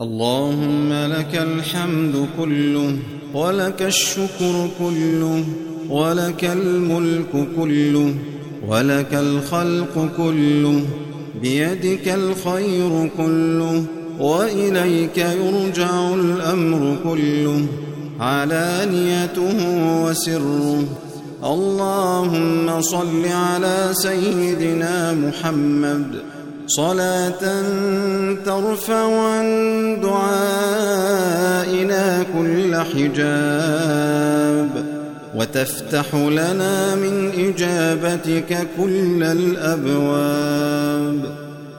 اللهم لك الحمد كله ولك الشكر كله ولك الملك كله ولك الخلق كله بيدك الخير كله وإليك يرجع الأمر كله علانيته وسره. اللهم صل على سيدنا محمد. صلاة ترفع عن دعائنا كل حجاب وتفتح لنا من إجابتك كل الأبواب.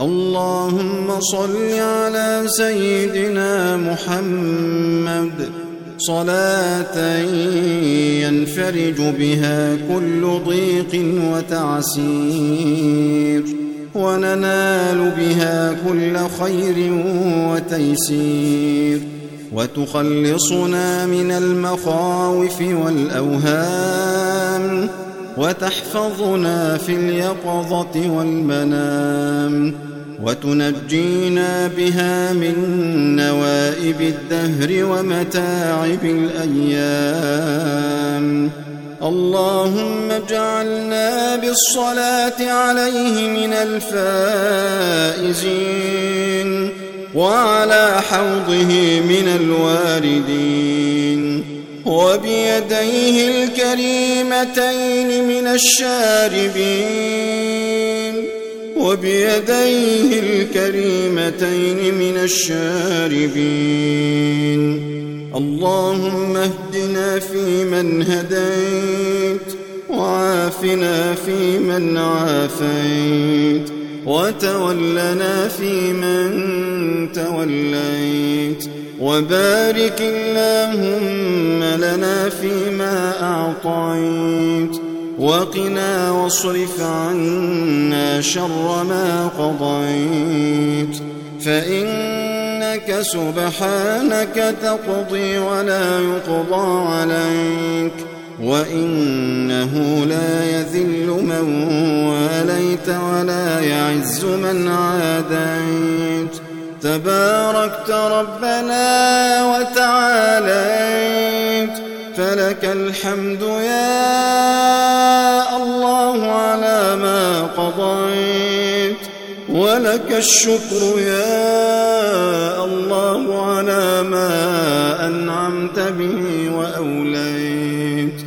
اللهم صل على سيدنا محمد. صلاة ينفرج بها كل ضيق وتعسير. وننال بها كل خير وتيسير. وتخلصنا من المخاوف والأوهام وتحفظنا في اليقظة والمنام وتنجينا بها من نوائب الدهر ومتاعب الأيام. اللهم اجعلنا بالصلاة عليه من الفائزين وعلى حوضه من الواردين وبيديه الكريمتين من الشاربين وبيديه الكريمتين من الشاربين اللهم اهدنا فيمن هديت وعافنا فيمن عافيت وتولنا فيمن توليت وبارك اللهم لنا فيما أعطيت وقنا واصرف عنا شر ما قضيت فإن إنك سبحانك تقضي ولا يقضى عليك وإنه لا يذل من واليت ولا يعز من عاديت تباركت ربنا وتعاليت فلك الحمد يا الله على ما قضيت ولك الشكر يا الله على ما أنعمت به وأوليت.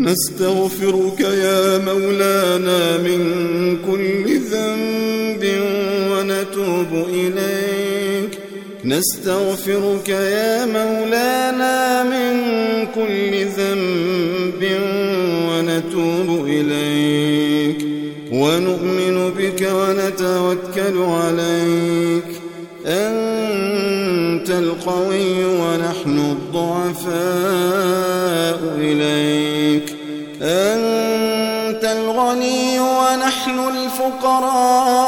نستغفرك يا مولانا من كل ذنب ونتوب إليك. نستغفرك يا مولانا من كل ذنب ونتوب إليك. ونؤمن بك ونتوكل عليك. أنت القوي ونحن الضعفاء إليك. أنت الغني ونحن الفقراء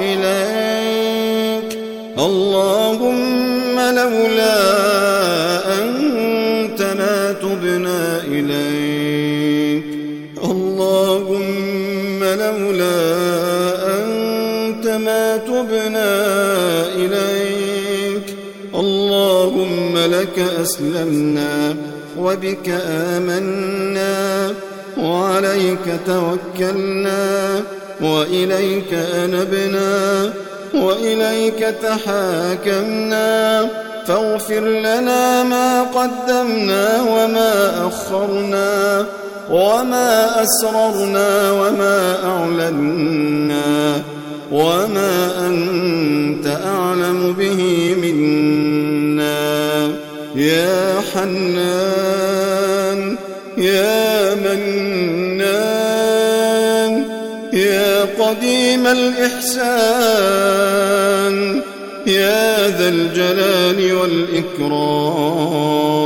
إليك. اللهم لولا أنت ما تبنا إليك. اللهم لولا أنت ما تبنا إليك. اللهم لك أسلمنا وبك آمنا وعليك توكلنا وإليك أنبنا وإليك تحاكمنا. فاغفر لنا ما قدمنا وما أخرنا. وما أسررنا وما أعلنا وما أنت أعلم به منا يا حنان يا منان يا قديم الإحسان يا ذا الجلال والإكرام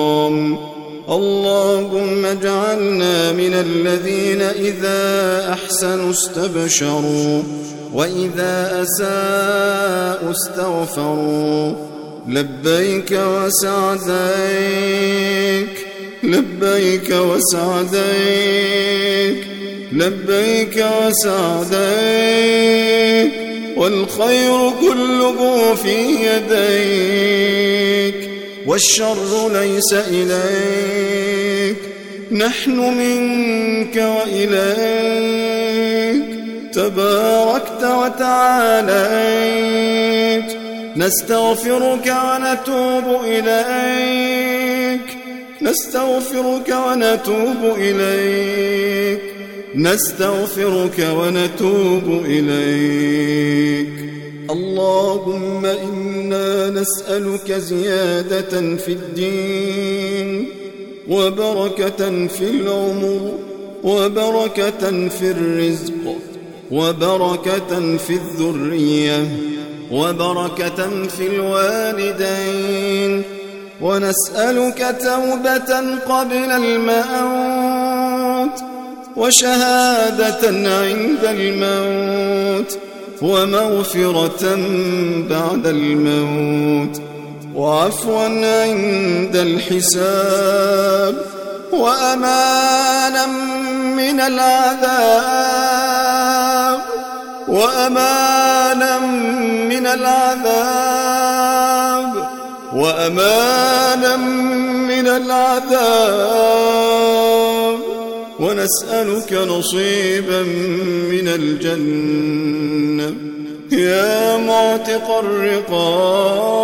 اللهم اجعلنا من الذين إذا أحسنوا استبشروا وإذا أساءوا استغفروا. لبيك وسعديك لبيك وسعديك لبيك وسعديك والخير كله في يديك. والشر ليس إليك. نحن منك وإليك. تباركت وتعاليت. نستغفرك ونتوب إليك. نستغفرك ونتوب إليك. نستغفرك ونتوب إليك. اللهم إنا نسألك زيادة في الدين وبركة في العمر وبركة في الرزق وبركة في الذرية وبركة في الوالدين. ونسألك توبة قبل الموت وشهادة عند الموت. ومغفرة بعد الموت وعفوا عند الحساب وأمانا من العذاب وأمانا من العذاب وأمانا من العذاب ونسألك نصيبا من الجنة. يا معتق الرقاب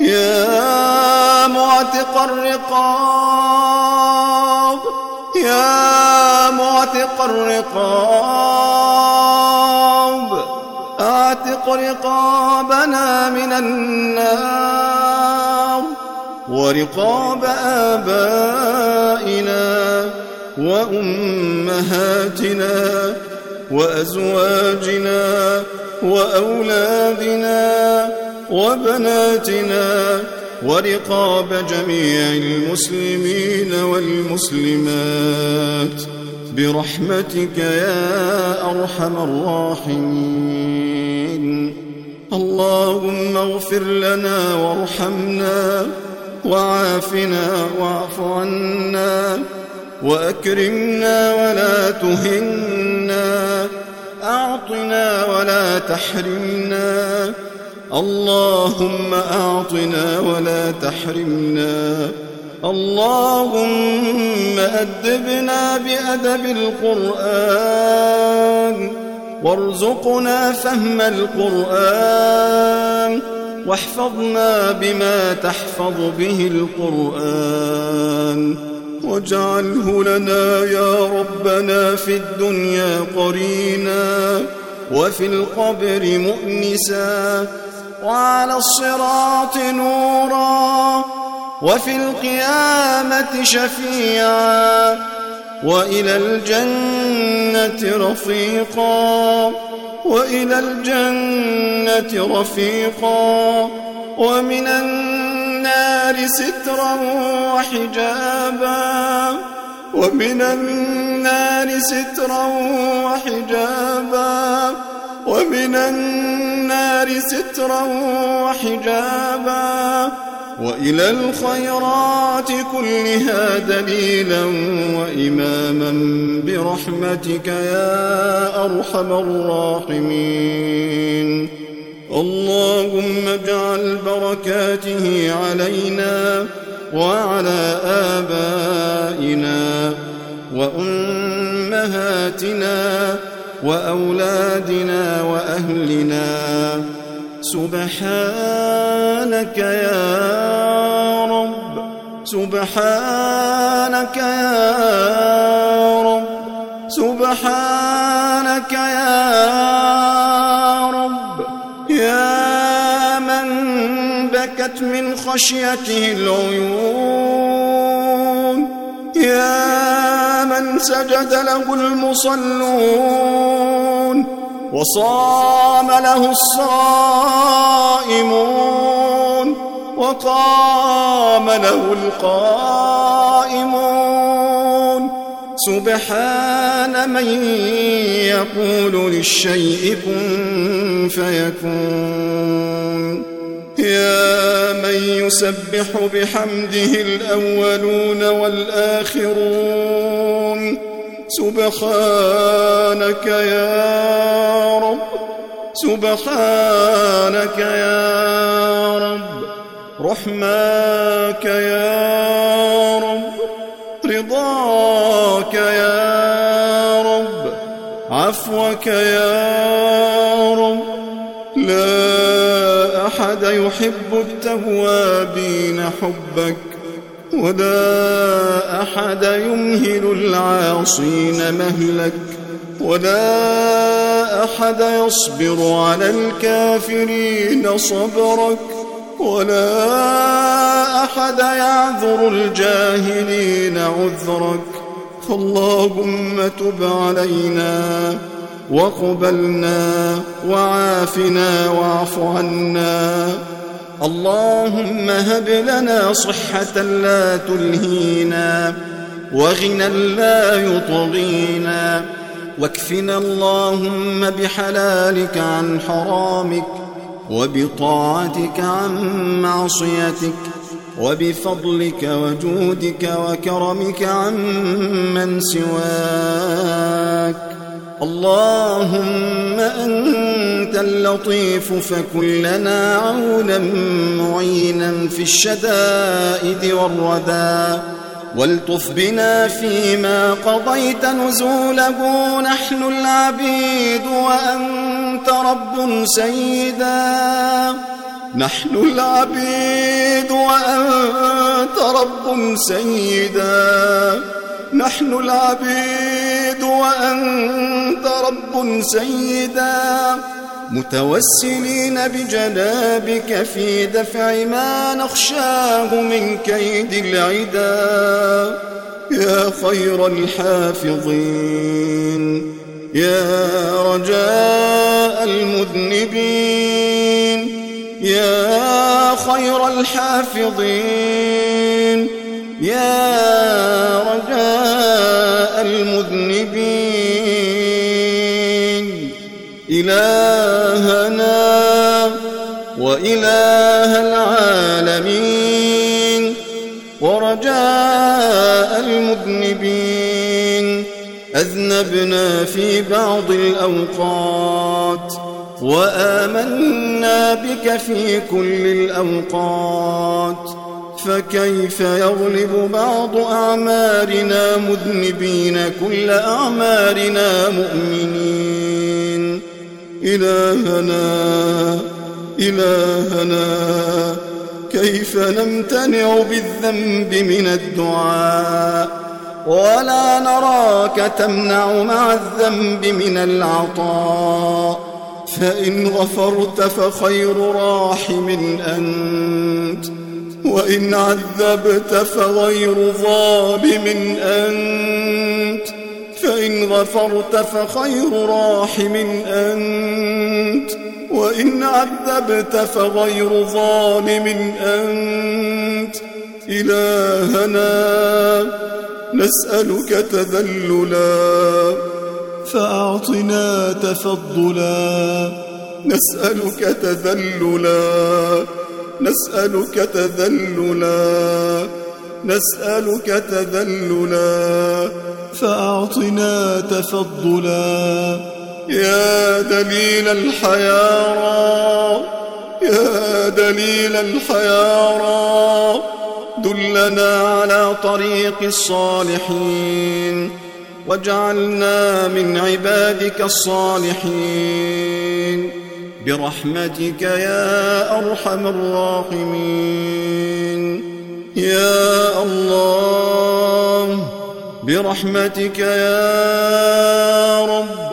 يا معتق الرقاب يا معتق الرقاب. أعتق رقابنا من النار. ورقاب آبائنا وأمهاتنا وأزواجنا وأولادنا وبناتنا ورقاب جميع المسلمين والمسلمات برحمتك يا أرحم الراحمين. اللهم اغفر لنا وارحمنا وعافنا واعف عنا وأكرمنا ولا تهنا أعطنا ولا تحرمنا اللهم أعطنا ولا تحرمنا اللهم أدبنا بأدب القرآن وارزقنا فهم القرآن واحفظنا بما تحفظ به القرآن. واجعله لنا يا ربنا في الدنيا قرينا وفي القبر مؤنسا وعلى الصراط نورا وفي القيامة شفيعا. وإلى الجنة رفيقا وإلى الجنة رفيقا ومن النار سترا وحجابا ومن النار سترا وحجابا ومن النار سترا وحجابا. وإلى الخيرات كلها دليلا وإماما برحمتك يا أرحم الراحمين. اللهم اجعل بركاته علينا وعلى آبائنا وأمهاتنا وأولادنا وأهلنا سبحانك يا رب سبحانك يا رب سبحانك يا رب. يا من بكت من خشيته العيون يا من سجد له المصلون. وصام له الصائمون وقام له القائمون. سبحان من يقول للشيء كن فيكون. يا من يسبح بحمده الأولون والآخرون. سبحانك يا رب سبحانك يا رب رحماك يا رب رضاك يا رب عفوك يا رب. لا أحد يحب التوابين حبك ولا أحد يمهل العاصين مهلك ولا أحد يصبر على الكافرين صبرك ولا أحد يعذر الجاهلين عذرك فاللهم تب علينا وقبلنا وعافنا واعف عنا اللهم هب لنا صحة لا تلهينا وغنى لا يطغينا واكفنا اللهم بحلالك عن حرامك وبطاعتك عن معصيتك وبفضلك وجودك وكرمك عن من سواك اللهم أنت اللطيف فكن لنا عونا معينا في الشدائد والردى. والطف بنا فيما قضيت نزوله نحن العبيد وأنت رب سيدا. نحن العبيد وأنت رب سيدا. نحن العبيد وأنت رب سيدا متوسلين بجنابك في دفع ما نخشاه من كيد العدا. يا خير الحافظين يا رجاء المذنبين يا خير الحافظين. يا رجاء المذنبين إلهنا وإله العالمين ورجاء المذنبين. أذنبنا في بعض الأوقات وآمنا بك في كل الأوقات. فكيف يغلب بعض أعمارنا مذنبين كل أعمارنا مؤمنين؟ إلهنا إلهنا كيف نمتنع بالذنب من الدعاء؟ ولا نراك تمنع مع الذنب من العطاء. فإن غفرت فخير راحم أنت. وإن عذبت فغير ظالم أنت. فإن غفرت فخير راحم أنت. وإن عذبت فغير ظالم أنت. إلهنا نسألك تذللا. فأعطنا تفضلا. نسألك تذللا. نسألك تذللا نسألك تذللا فأعطنا تفضلا. يا دليل الحيارى يا دليل الحيارى دلنا على طريق الصالحين واجعلنا من عبادك الصالحين. برحمتك يا أرحم الراحمين. يا الله برحمتك يا رب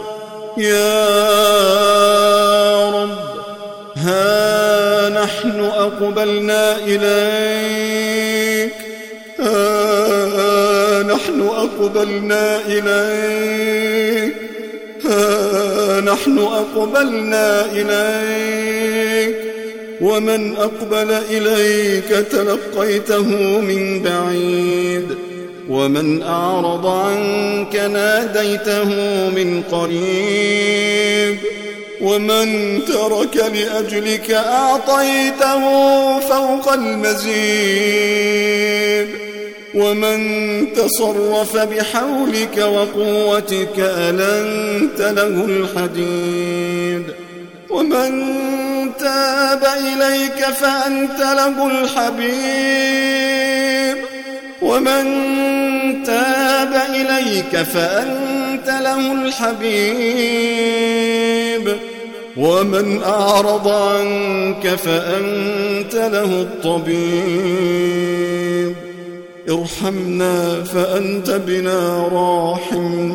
يا رب ها نحن أقبلنا إليك. ها نحن أقبلنا إليك. نحن أقبلنا إليك ومن أقبل إليك تلقيته من بعيد ومن أعرض عنك ناديته من قريب ومن ترك لأجلك أعطيته فوق المزيد ومن تصرف بحولك وقوتك ألنت له الحديد ومن تاب إليك فأنت له الحبيب ومن تاب إليك فأنت له الحبيب ومن أعرض عنك فأنت له الطبيب ارحمنا فأنت بنا راحم.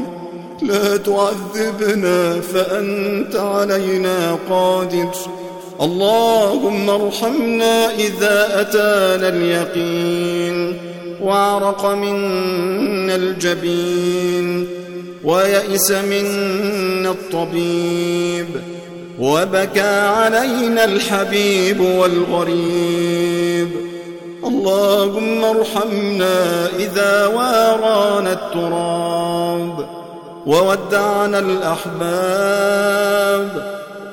لا تعذبنا فأنت علينا قادر. اللهم ارحمنا إذا أتانا اليقين وعرق منا الجبين ويئس منا الطبيب وبكى علينا الحبيب والغريب. اللهم ارحمنا إذا وارانا التراب وودعنا الأحباب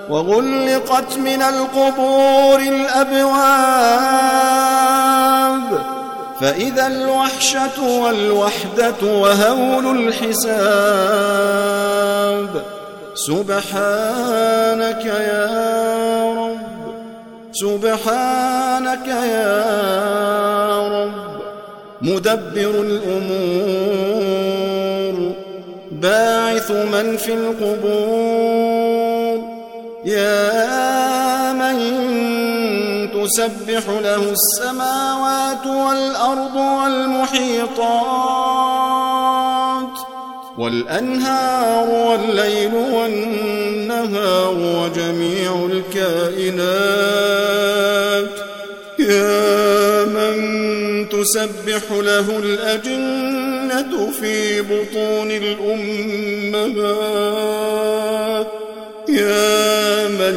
وغلقت من القبور الأبواب فإذا الوحشة والوحدة وهول الحساب سبحانك يا سبحانك يا رب مدبر الأمور باعث من في القبور. يا من تسبح له السماوات والأرض والمحيطات والأنهار والليل والنهار وجميع الكائنات. يا من تسبح له الأجنة في بطون الأمهات. يا من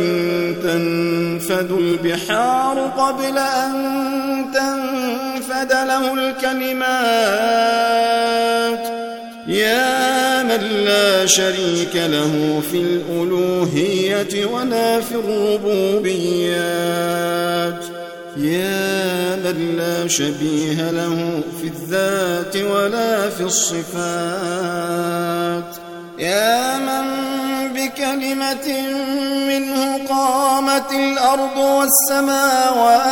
تنفد البحار قبل أن تنفد له الكلمات. يا من لا شريك له في الألوهية ولا في الربوبيات. يا من لا شبيه له في الذات ولا في الصفات. يا من بكلمة منه قامت الأرض والسماوات.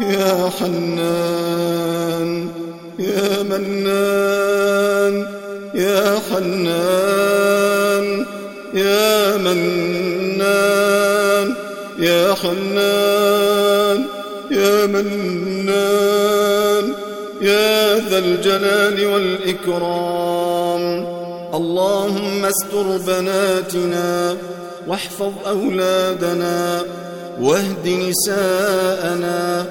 يا حنان. منان. يا حنان يا منان. يا حنان يا منان. يا ذا الجلال والإكرام. اللهم استر بناتنا واحفظ أولادنا واهد نساءنا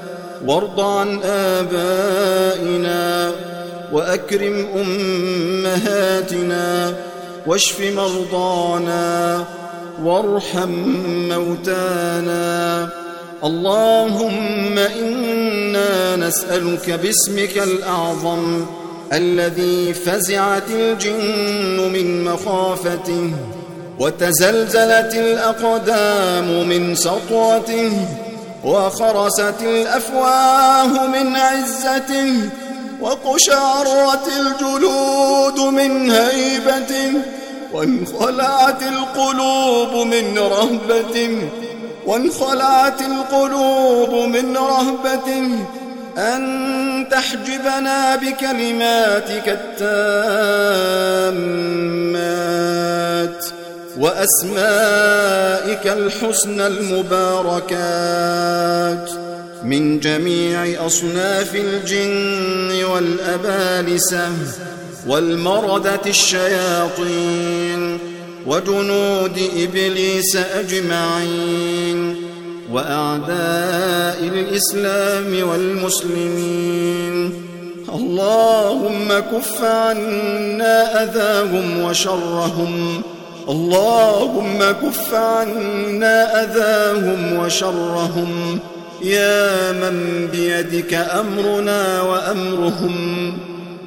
وارض عن آبائنا. وأكرم أمهاتنا واشف مرضانا وارحم موتانا. اللهم إنا نسألك باسمك الأعظم الذي فزعت الجن من مخافته وتزلزلت الأقدام من سطوته وخرست الأفواه من عزته وقشعرت الجلود من هيبته وانخلعت القلوب من رهبته وانخلعت القلوب من رهبته أن تحجبنا بكلماتك التامات وأسمائك الحسنى المباركات. من جميع أصناف الجن والأبالسة والمردة الشياطين وجنود إبليس أجمعين وأعداء الإسلام والمسلمين اللهم كف عنا أذاهم وشرهم اللهم كف عنا أذاهم وشرهم يا من بيدك أمرنا وأمرهم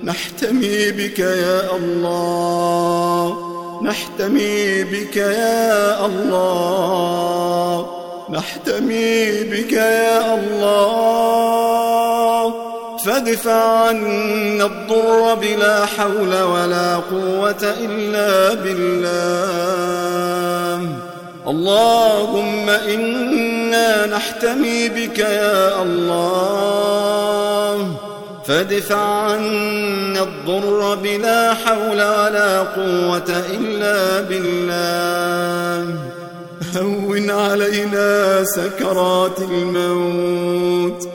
نحتمي بك يا الله نحتمي بك يا الله نحتمي بك يا الله. فادفع عنا الضر بلا حول ولا قوة إلا بالله. اللهم إنا نحتمي بك يا الله. فادفع عنا الضر بلا حول ولا قوة إلا بالله. هون علينا سكرات الموت.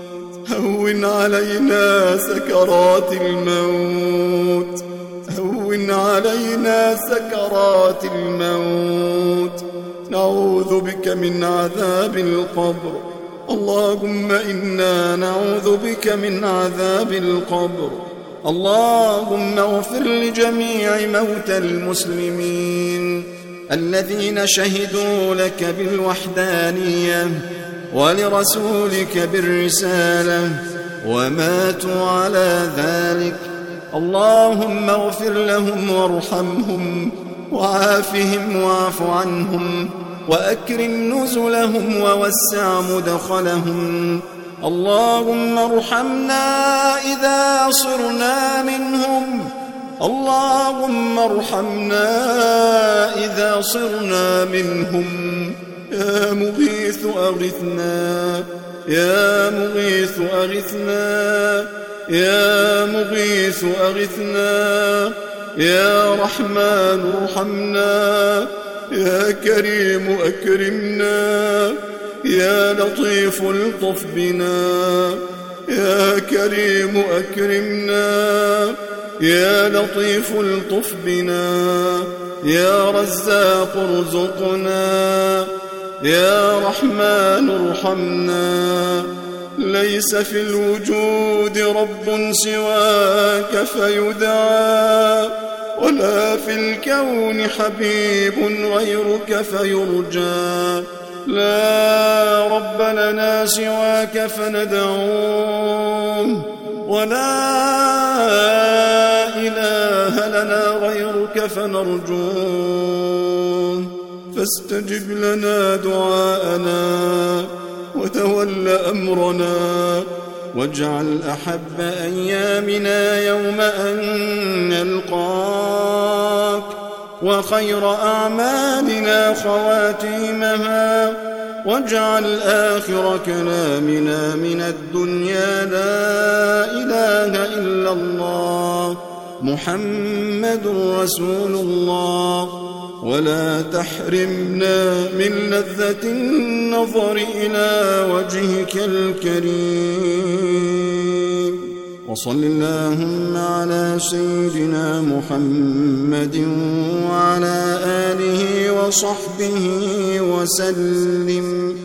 هون علينا سكرات الموت. هون علينا سكرات الموت. نعوذ بك من عذاب القبر. اللهم إنا نعوذ بك من عذاب القبر. اللهم اغفر لجميع موتى المسلمين الذين شهدوا لك بالوحدانية ولرسولك بالرسالة وماتوا على ذلك. اللهم اغفر لهم وارحمهم وعافهم واعف عنهم. وأكرم نزلهم ووسع مدخلهم. اللهم ارحمنا إذا صرنا منهم. اللهم ارحمنا إذا صرنا منهم. يا مغيث أغثنا. يا مغيث أغثنا. يا مغيث أغثنا. يا رحمن ارحمنا. يا كريم أكرمنا يا لطيف الطف بنا. يا كريم أكرمنا يا لطيف الطف بنا. يا رزاق ارزقنا يا رحمن ارحمنا. ليس في الوجود رب سواك فيدعى. ولا في الكون حبيب غيرك فيرجى. لا رب لنا سواك فندعوه. ولا إله لنا غيرك فنرجوه. فاستجب لنا دعاءنا وتول أمرنا. واجعل أحب أيامنا يوم أن نلقاك وخير أعمالنا خواتيمها واجعل آخر كلامنا من الدنيا لا إله إلا الله محمد رسول الله ولا تحرمنا من لذة النظر إلى وجهك الكريم. وصل اللهم على سيدنا محمد وعلى آله وصحبه وسلم.